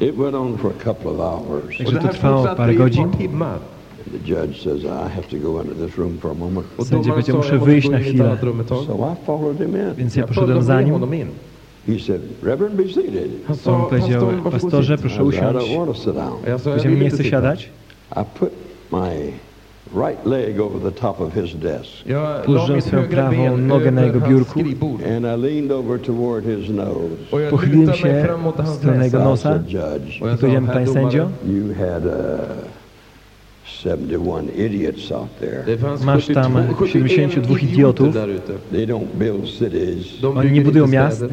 It went on for a couple of hours. Także to trwało parę godzin. The judge says, I have to go into this room for a moment. Sędzia powiedział, muszę "Jag måste wyjść na chwilę. annat rum ett tag." So I followed him in. Więc ja poszedłem za nim. He said, Reverend, be seated. On powiedział, "Pastorn, varför går pastorze, proszę usiąść. Powiedział, nie sitta. siadać. I put my right leg over the top of his desk. Jag la Położyłem swoją prawą nogę na jego biurku. I leaned over toward his nose. Och jag Pochyliłem się w stronę jego nosa i powiedziałem, "Herr panie sędzio, Masz tam 72 72 idioter idiotów. Oni nie budują miast.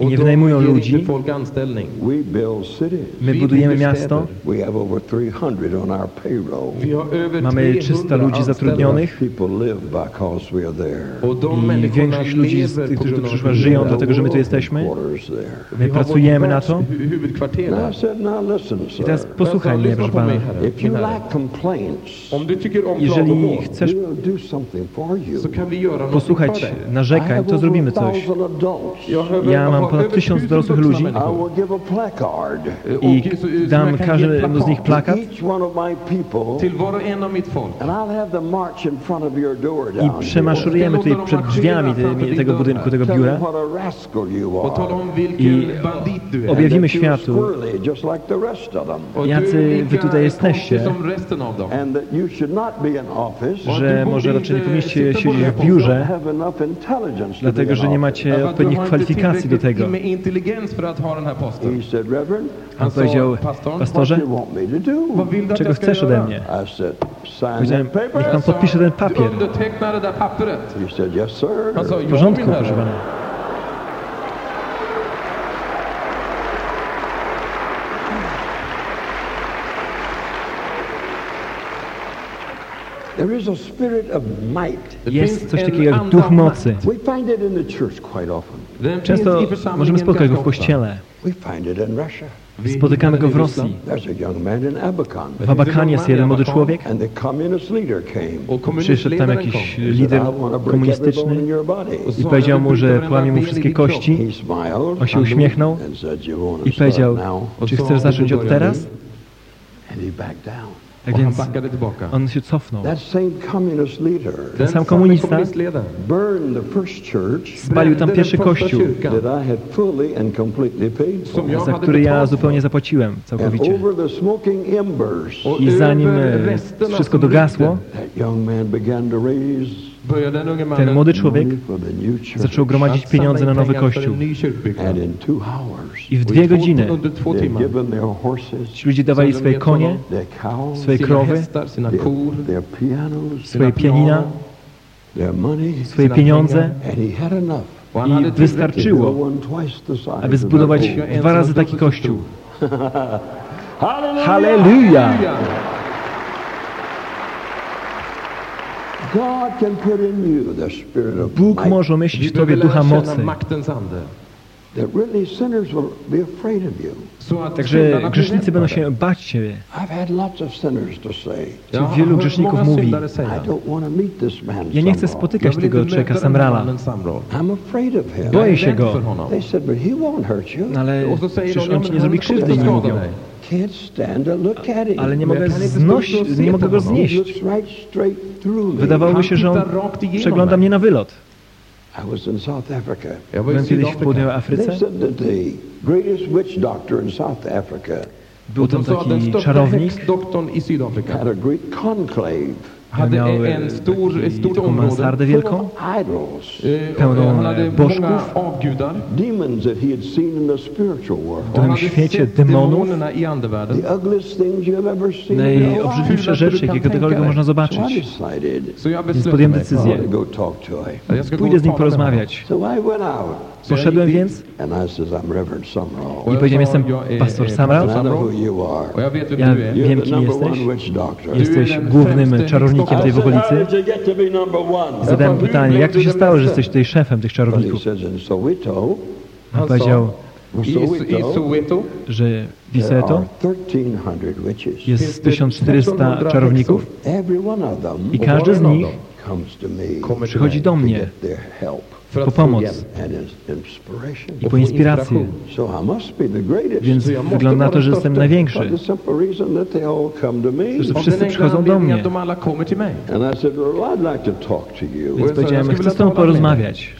I nie wynajmują ludzi. My budujemy miasto. städer. We have over 300 on our payroll. Vi har över Mamy 300 300 ludzi zatrudnionych People live because we are there. Och de i większość ludzi z tych, którzy tu przyszła, żyją dlatego, że my tu jesteśmy. Quarters there. My pracujemy na to. I teraz posłuchaj mnie, proszę pana. Om du tycker om Jeżeli chcesz för posłuchać narzekań, to zrobimy coś. Ja mam ponad tysiąc dorosłych ludzi. I jag dam każdemu z nich plakat. i przemaszerujemy tutaj przed drzwiami te- tego budynku, tego biura. I Objawimy światu, jacy wy tutaj jesteście. Konstig som resten av dem. And that you should not be in office. że może raczej nie powinniście siedzieć w biurze, dlatego że nie macie odpowiednich kwalifikacji do tego. On powiedział, pastorze, czego chcesz ode mnie? Powiedziałem, niech pan podpisze ten papier. W porządku, proszę pana. There is a spirit of might. Det Jest coś takiego jak duch mocy. makt. We find it in the church quite often. Den finns Często możemy spotkać go w kościele. We find it in Russia. Vi Spotykamy go w Rosji. There's a young man in Abakan. W Abakanie jest jeden młody człowiek. And the communist leader came. Och Przyszedł tam jakiś lider komunistyczny i powiedział "Jag mu, że połamie mu wszystkie ben i ditt kropp." kości. On się uśmiechnął i powiedział, czy chcesz zacząć od teraz? Tak więc on się cofnął. That same communist leader Den sam komunista kommunistledaren burned the first church Spalił tam pierwszy kościół, kyrkan that I had fully and completely paid for. som jag za który ja zupełnie zapłaciłem całkowicie. over the smoking embers, Och I zanim e, wszystko dogasło, ten młody człowiek zaczął gromadzić pieniądze na nowy kościół. I w dwie godziny ci ludzie dawali swoje konie, swoje krowy, swoje pianina, swoje pieniądze. i wystarczyło, aby zbudować dwa razy taki kościół. *laughs* Hallelujah! Halleluja! God can put in you the spirit of Bóg może umieścić w Tobie ducha mocy, maktens ande. that really sinners will be afraid of you. Så att także grzesznicy będą się bać Ciebie. I've had lots of sinners to say, Jag har wielu grzeszników mówi, syndare I säga, don't want to meet this man. Ja nie chcę spotykać tego człowieka Samrala. mannen Samral. I'm afraid of him. Boję się go. för honom. They said, but he won't hurt you. No ale przecież on Ci nie zrobi krzywdy, nie mówią. dig. Can't stand to look at him. Ale nie mogę se nie mogę go znieść. looks right straight through me. Wydawało mi się, że on przegląda mnie na wylot. I was in South Africa. Jag var i Byłem kiedyś w południowej They said that the greatest witch doctor in South Africa Był Och de tam sa att den taki största czarownik, häxdoktorn i Sydafrika had a great conclave hade miał en, e, en stor, ett stort taką område. mansardę wielką, och pełną, bożków. avgudar. demons that he had seen in the spiritual world. W hade świecie demonów, najobrzydliwsze rzeczy, jakie kiedykolwiek można zobaczyć. Więc podjąłem decyzję. Pójdę z nim porozmawiać. Poszedłem więc? I powiedziałem, jestem pastor Samral. Ja wiem, kim jesteś. Jesteś głównym czarownikiem tej w okolicy. Zadałem pytanie, jak to się stało, że jesteś tutaj szefem tych czarowników? Han powiedział, że Wiseto are 1300 witches. jest 1400 czarowników. i każdy z nich przychodzi do mnie, po pomoc. i po inspirację. Więc wygląda na to, że jestem największy. Że wszyscy przychodzą do mnie. Więc powiedziałem, chcę z Tobą porozmawiać.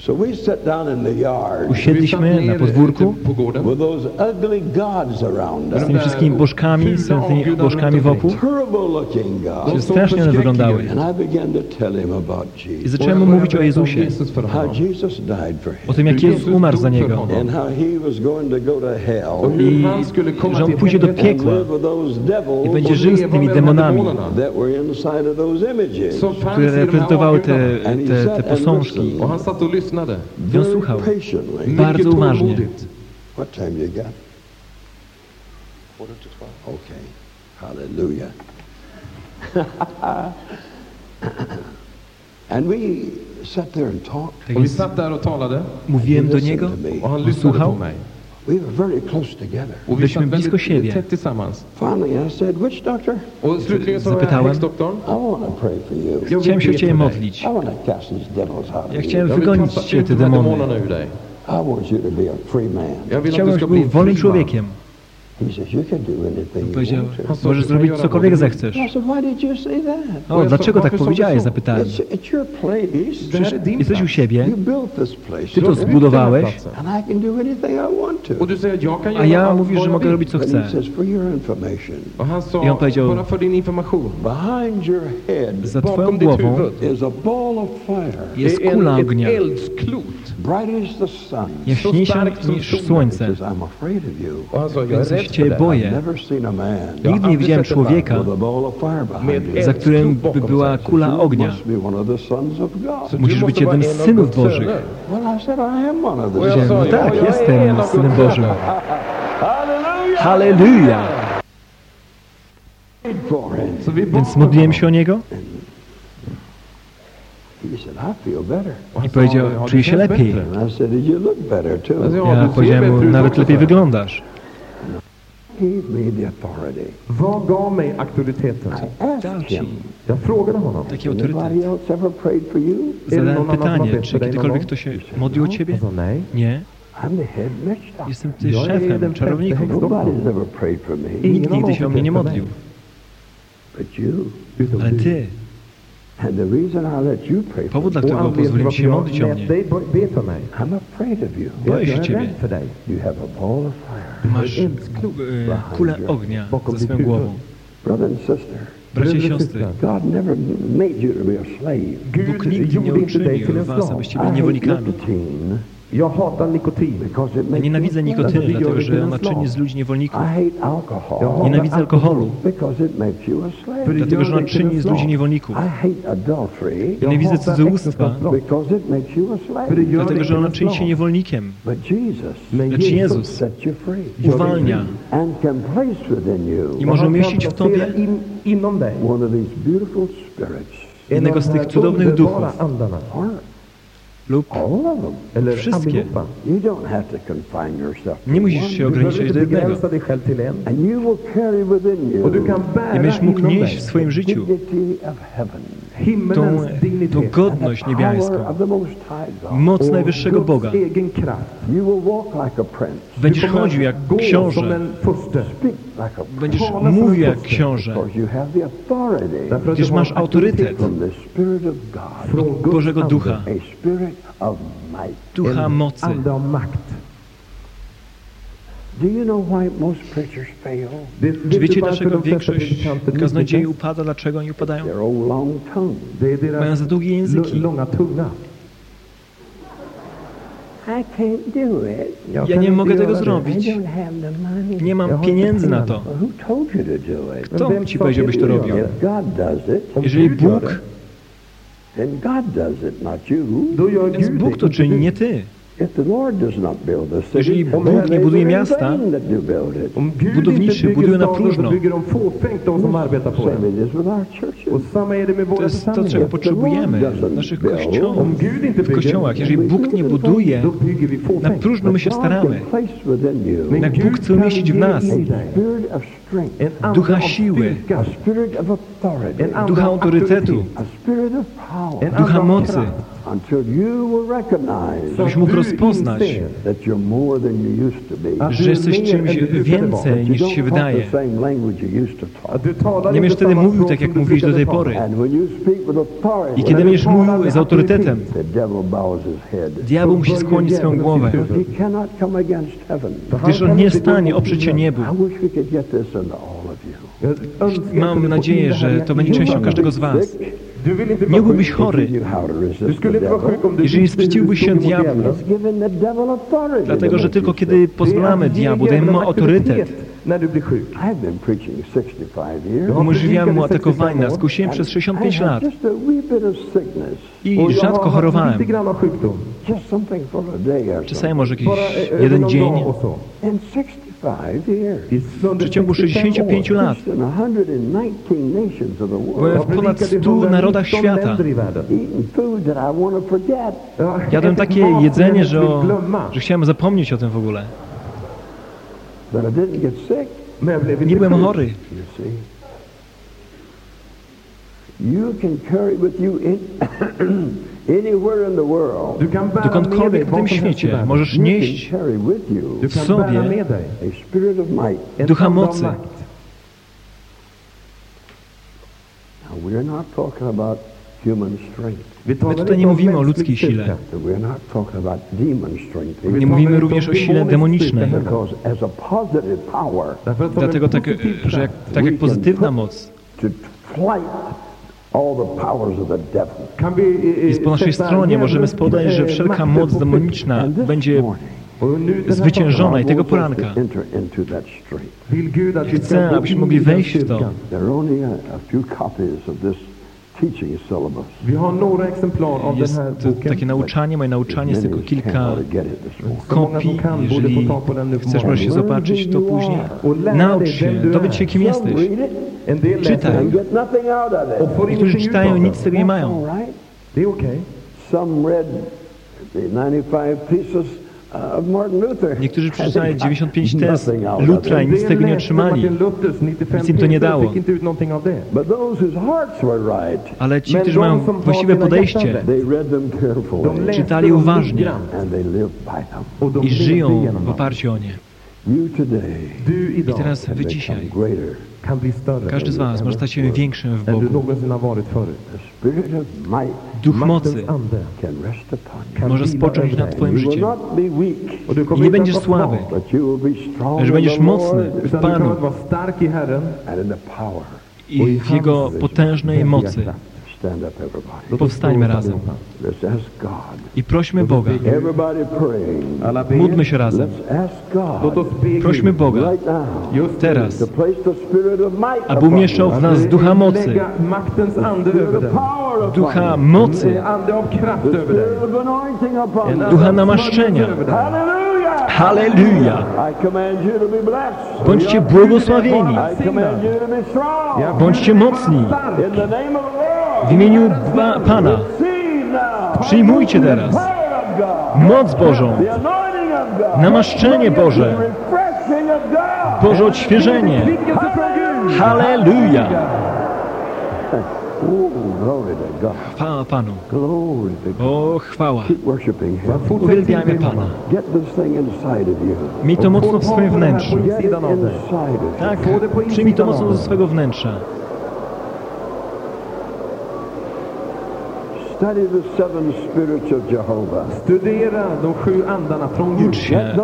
Usiedliśmy na podwórku. z tymi wszystkimi bożkami, z tymi bożkami wokół. Się strasznie one wyglądały. I zacząłem mu mówić o Jezusie o tym, jak Jezus umarł za niego. i że on pójdzie do piekła i będzie żył z tymi demonami, które reprezentowały te, te, te posążki. I on słuchał. Bardzo uważnie. Okay. Hallelujah. *laughs* And we tak więc mówiłem do niego, on słuchał. Byliśmy blisko siebie. Zapytałem, chciałem się o Ciebie modlić. Ja chciałem wygonić Cię, te demony. Chciałem, żebyś był wolnym człowiekiem. Powiedział, możesz zrobić cokolwiek zechcesz. O, dlaczego tak powiedziałeś? Zapytałem. Przecież jesteś u siebie, ty to zbudowałeś, a ja mówisz, że mogę robić co chcę. I on powiedział, za twoją głową jest kula ognia jaśniejsza niż słońce. Więc Cię boję. Nigdy nie widziałem człowieka, za którym by była kula ognia. Musisz być jednym z synów Bożych. Powiedziałem, no tak, jestem synem Bożym. Hallelujah! Więc modliłem się o Niego? I powiedział, czuję się lepiej. Ja powiedziałem mu, nawet lepiej wyglądasz. Var gav mig? Ja frågade honom. Zadałem pytanie, czy kiedykolwiek ktoś się modlił o ciebie? Nie. Jestem ty szefem, czarowników. Nikt nigdy się o mnie nie modlił. Ale ty. Powód, dla którego pozwoliłem się modlić o mnie. Boję się Ciebie. Masz e, kulę ognia za swoją głową. Bracia i siostry, Bóg nigdy nie uczynił was, abyście byli niewolnikami. Nienawidzę nikotyny, dlatego że ona czyni z ludzi niewolników. Nienawidzę alkoholu, dlatego że ona czyni z ludzi niewolników. Nienawidzę cudzołóstwa, dlatego że ona czyni się niewolnikiem. Lecz Jezus uwalnia i może mieścić w Tobie jednego z tych cudownych duchów lub wszystkie. Nie musisz się ograniczać do jednego. I będziesz mógł nieść w swoim życiu tą, tą godność niebiańską, moc najwyższego Boga. Będziesz chodził jak książę, będziesz mówił jak książę, gdyż masz autorytet. Bożego Ducha, Ducha mocy. Czy wiecie, dlaczego większość kaznodziei upada? Dlaczego oni upadają? Mają za długie języki. Ja nie mogę tego zrobić. Nie mam pieniędzy na to. Kto ci powiedział, byś to robił? Jeżeli Bóg, więc Bóg to czyni, nie ty. Jeżeli Bóg nie buduje miasta, budowniczy budują na próżno. To jest to, czego potrzebujemy w naszych kościołach. W kościołach. Jeżeli Bóg nie buduje, na próżno my się staramy. Jak Bóg chce umieścić w nas. ducha siły, ducha autorytetu, ducha mocy, Byś mógł rozpoznać, that you're more than you used to be. że jesteś czymś więcej niż ci się wydaje. The same language you used to talk. Du talar Nie będziesz wtedy mówił tak, jak mówiłeś do tej pory. And when you speak with authority, I kiedy będziesz mówił z autorytetem, the devil bows his head. diabeł musi skłonić swoją głowę, He cannot come against heaven. gdyż on nie stanie oprzeć się niebu. I wish we could get this into all of you. Jag önskar att du Mam nadzieję, że to będzie częścią każdego z was. Nie byłbyś chory, Jeżeli sprzeciwbyś się diabłu, dlatego że tylko kiedy pozwalamy diabłu, dajemy mu autorytet. när du blir sjuk. I've been preaching 65 years. Umożliwiamy mu atakowanie nas, skusiłem przez I 65 had lat i rzadko chorowałem. Czasami może jakiś jeden dzień. Dag och så. In 65 years. I W przeciągu 65 lat Just in 119 nations of the world. byłem w ponad 100 narodach świata. Jadłem takie jedzenie, że, o, że chciałem zapomnieć o tym w ogóle. Nie byłem chory. You can carry with you in, *coughs* Dokądkolwiek w tym świecie możesz nieść kan sobie Ducha mocy. makt. Now, we're not talking about human strength. Vi My tutaj nie mówimy o ludzkiej sile. styrka. We're not talking about demon strength. Vi Nie mówimy również o sile demonicznej. Dlatego tak, że jak, tak jak pozytywna moc jest po naszej stronie, możemy spodać, że wszelka moc demoniczna będzie zwyciężona i tego poranka. Chcę, abyśmy mogli wejść w to. Vi har några exemplar av den Jest här to boken. takie nauczanie, moje nauczanie jest Many tylko kilka kopii. Jeżeli den chcesz, możesz się zobaczyć to później. Naucz się, dowiedz się, kim jesteś. Czytaj. den Niektórzy czytają i nic den. z tego nie mają. Some read the 95 pieces uh. Niektórzy przeczytali And 95 got tez Lutra i nic z tego nie otrzymali. Martin Luthers 95 Nic im to nie dało. Ale ci, którzy mają właściwe podejście Czytali uważnie. i żyją w oparciu o nie. I teraz wy dzisiaj, każdy z was może stać się większym w Bogu. Duch mocy może spocząć nad dig. twoim życiem. I nie będziesz słaby, że in będziesz mocny w Panu. I w Jego potężnej mocy. Powstańmy upp razem. I prośmy Boga. Módlmy się razem. Be Prośmy Boga. Teraz, aby umieszczał w nas ducha mocy, ducha mocy, Ducha namaszczenia. Halleluja! Bądźcie błogosławieni, bądźcie mocni W imieniu Pana. Przyjmujcie teraz moc Bożą, namaszczenie Boże. Boże odświeżenie. Väckelse från Gud. Halleluja! Ooh, glory to God. Chwała Panu. O, chwała. Uwielbiajmy Pana. Miej to mocno w swoim wnętrzu. Tak, przyjmij to mocno ze swego wnętrza. Study the seven spirits of Jehovah. Studera de sju andarna från Gud. Ucz się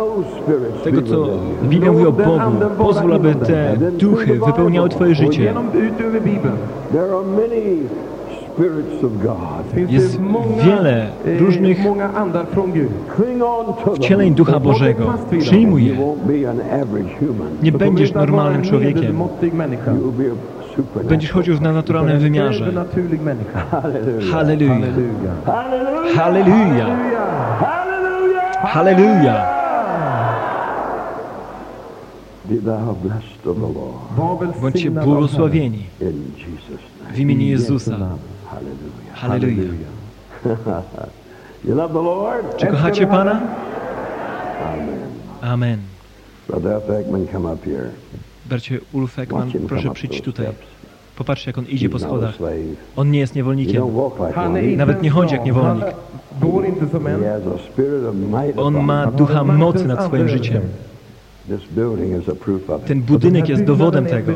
be tego, co. Biblia mówi o Bogu. Pozwól, aby te duchy wypełniały Twoje życie. Genom ut över Bibeln There are many spirits of God. finns Jest wiele eh, różnych wcieleń. Ducha Bożego. Przyjmuj je. Nie będziesz normalnym człowiekiem. Będziesz chodził w nadnaturalnym En wymiarze. Halleluja. Halleluja. Hallelujah. Halleluja. Hallelujah. Halleluja. Be thou blessed of the Lord. Var Bądźcie błogosławieni w imieniu Jezusa. Hallelujah. Halleluja. *laughs* You love the Lord? Czy kochacie Pana? Amen. Amen. Brother F. Ekman, come up here. Bracie Ulf Ekman, proszę those tutaj. Popatrzcie, jak on idzie po schodach. On nie jest niewolnikiem. Nawet nie chodzi jak niewolnik. On ma ducha mocy nad swoim życiem. Ten budynek jest dowodem tego.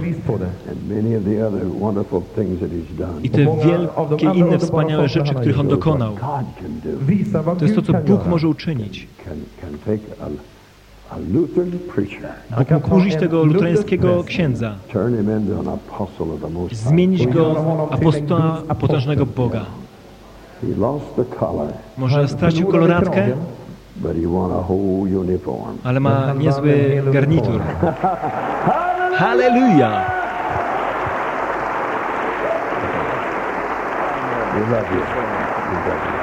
I te wielkie inne wspaniałe rzeczy, których on dokonał. To jest to, co Bóg może uczynić. Mógł użyć tego luterańskiego księdza, zmienić go apostoła potężnego Boga. Może stracił koloratkę, ale ma niezły garnitur. Halleluja! We love you. We love you.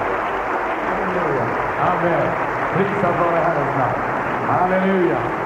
Amen. Prisa vare Hallelujah.